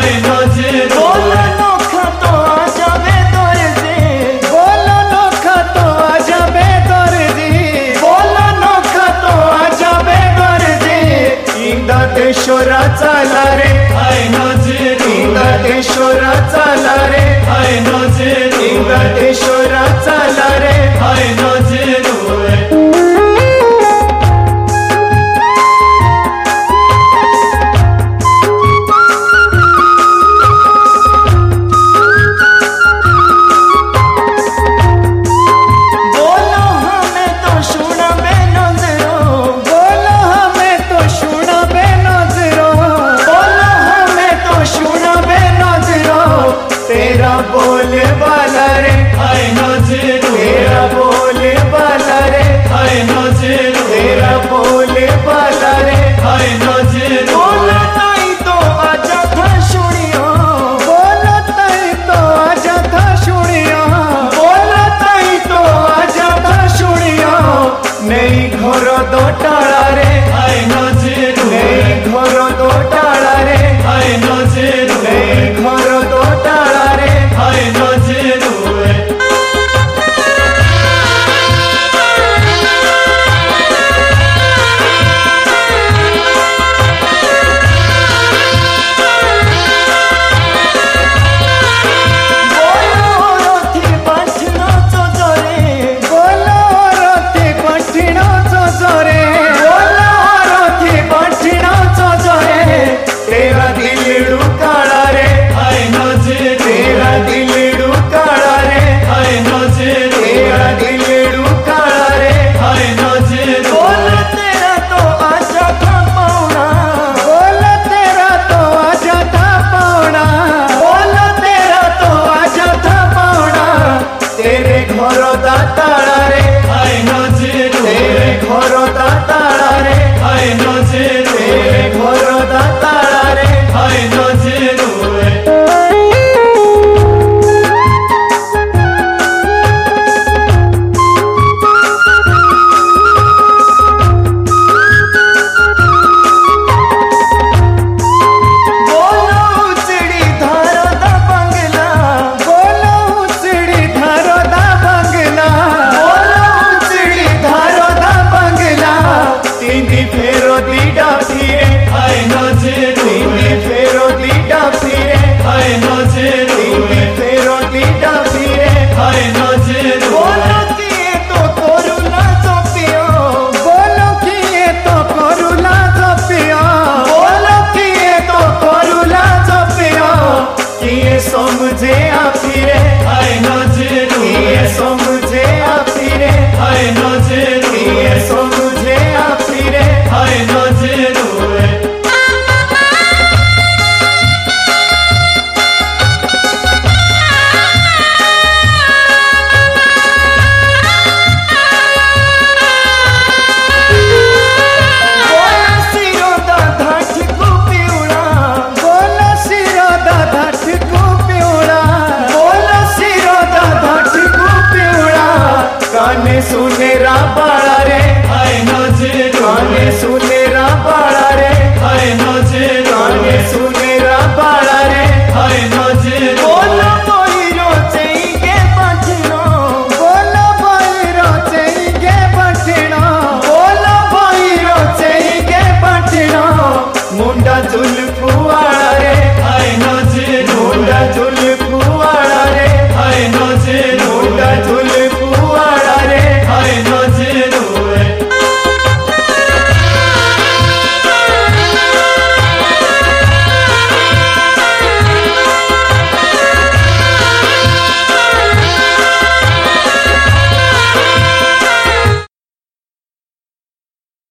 হয় না যে বলানো খাত যাবে তোর যে বলানো খাত যাবে তোর যে বলানো খাত যাবে তোর যে ইন্দাতে সোরা চালা রে। হয় না যে ইন্দাতে সোরা চালা রে। হয় না যে ইন্দাতে সোরা চালা রে। হয় না नहीं घर दो टाड़ा ঘর রে। ঘর আয় dönüm